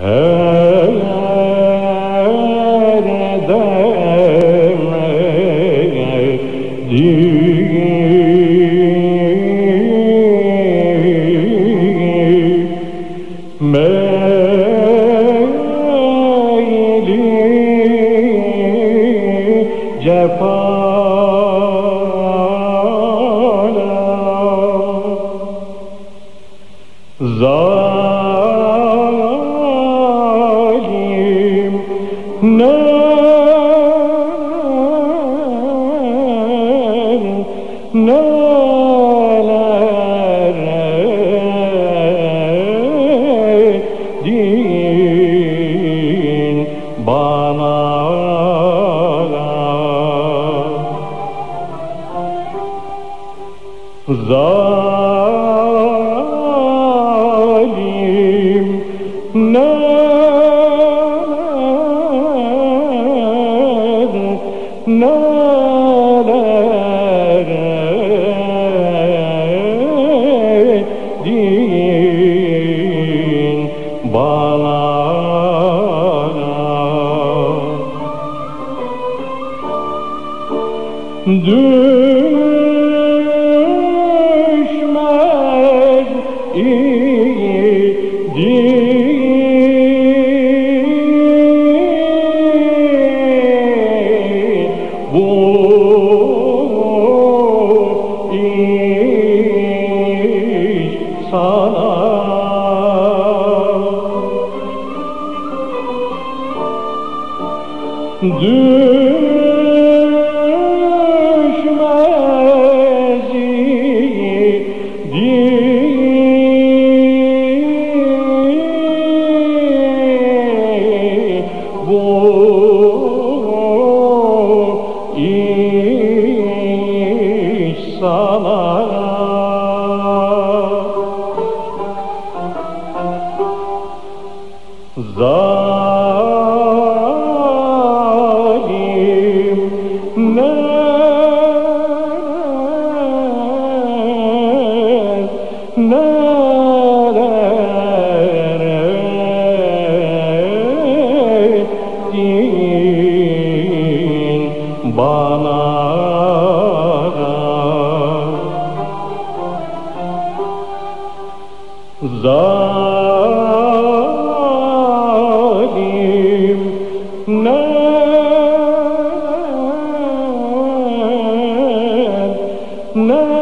Hey, neler neler din bana zalim neler neler din bana düşmez idi bu Zalim ne nelere din bana? Zalim love, love.